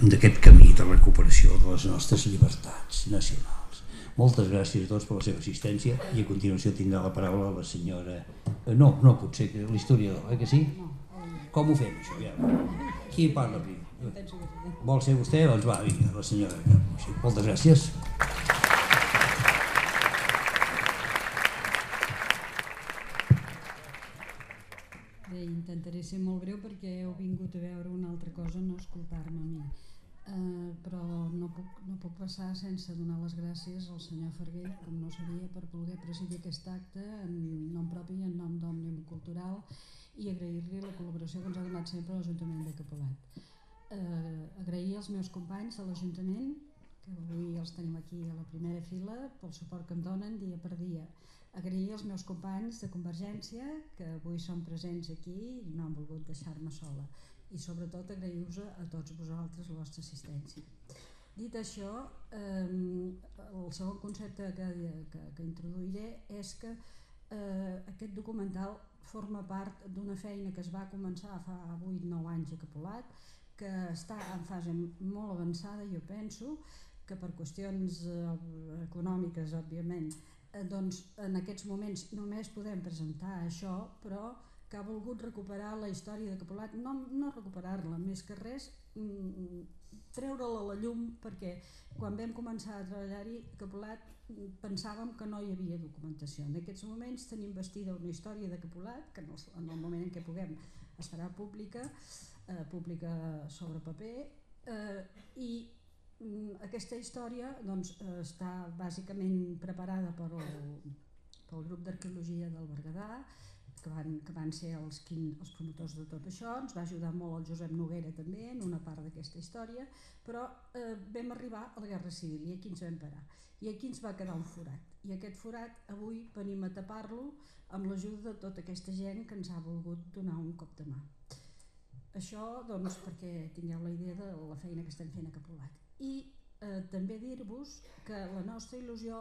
d'aquest camí de recuperació de les nostres llibertats nacionals. Moltes gràcies a tots per la seva assistència i a continuació tindrà la paraula la senyora... Eh, no, no, potser que l'historiador, eh que sí? Com ho fem això? Ja. Qui parla primer? Vol ser vostè? Doncs va, vinga, la senyora. Moltes gràcies. Bé, intentaré ser molt breu perquè heu vingut a veure una altra cosa, no escoltar-me a mi. Uh, però no puc, no puc passar sense donar les gràcies al senyor Ferguer, com no seria, per voler presidir aquest acte en nom propi i en nom d'Òmnium Cultural i agrair-li la col·laboració que ens ha donat sempre l'Ajuntament de Capolat. Uh, agrair als meus companys de l'Ajuntament, que avui els tenim aquí a la primera fila, pel suport que em donen dia per dia agrair als meus companys de Convergència que avui són presents aquí i no han volgut deixar-me sola i sobretot agrair-vos a tots vosaltres la vostra assistència. Dit això, eh, el segon concepte que, que, que introduiré és que eh, aquest documental forma part d'una feina que es va començar fa 8-9 anys a Capolat, que està en fase molt avançada, jo penso, que per qüestions eh, econòmiques, òbviament, eh, doncs en aquests moments només podem presentar això, però que ha volgut recuperar la història de Capolat, no, no recuperar-la, més que res, mm, treure-la a la llum, perquè quan vam començar a treballar-hi, Capolat mm, pensàvem que no hi havia documentació. En aquests moments tenim vestida una història de Capolat, que en el, en el moment en què puguem es farà pública, eh, pública sobre paper, eh, i Mm, aquesta història doncs, està bàsicament preparada per el, pel grup d'arqueologia del Berguedà, que van, que van ser els, quin, els promotors de tot això, ens va ajudar molt el Josep Noguera també en una part d'aquesta història, però eh, vam arribar a la Guerra Civil i aquí ens vam parar. I aquí ens va quedar un forat. I aquest forat avui venim a tapar-lo amb l'ajuda de tota aquesta gent que ens ha volgut donar un cop de mà. Això doncs, perquè tingueu la idea de la feina que estem fent a Capolat i eh, també dir-vos que la nostra il·lusió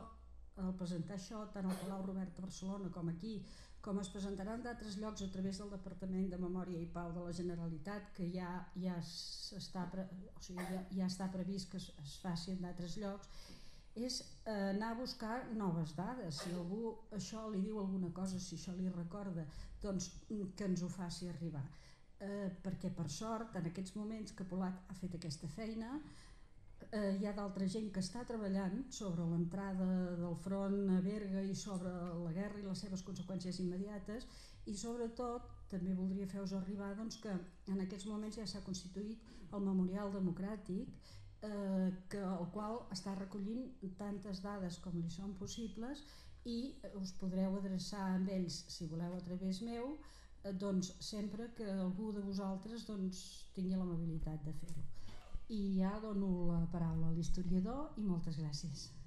al presentar això tant al Palau Robert de Barcelona com aquí com es presentaran d'altres llocs a través del Departament de Memòria i Pau de la Generalitat que ja, ja, està, o sigui, ja, ja està previst que es, es faci en d'altres llocs és eh, anar a buscar noves dades. Si algú això li diu alguna cosa si això li recorda doncs que ens ho faci arribar. Eh, perquè per sort en aquests moments que Polat ha fet aquesta feina eh, hi ha d'altra gent que està treballant sobre l'entrada del front a Berga i sobre la guerra i les seves conseqüències immediates i sobretot també voldria fer-vos arribar doncs, que en aquests moments ja s'ha constituït el Memorial Democràtic eh, que, el qual està recollint tantes dades com li són possibles i us podreu adreçar amb ells si voleu a través meu eh, doncs sempre que algú de vosaltres doncs, tingui l'amabilitat de fer-ho i ja dono la paraula a l'historiador i moltes gràcies.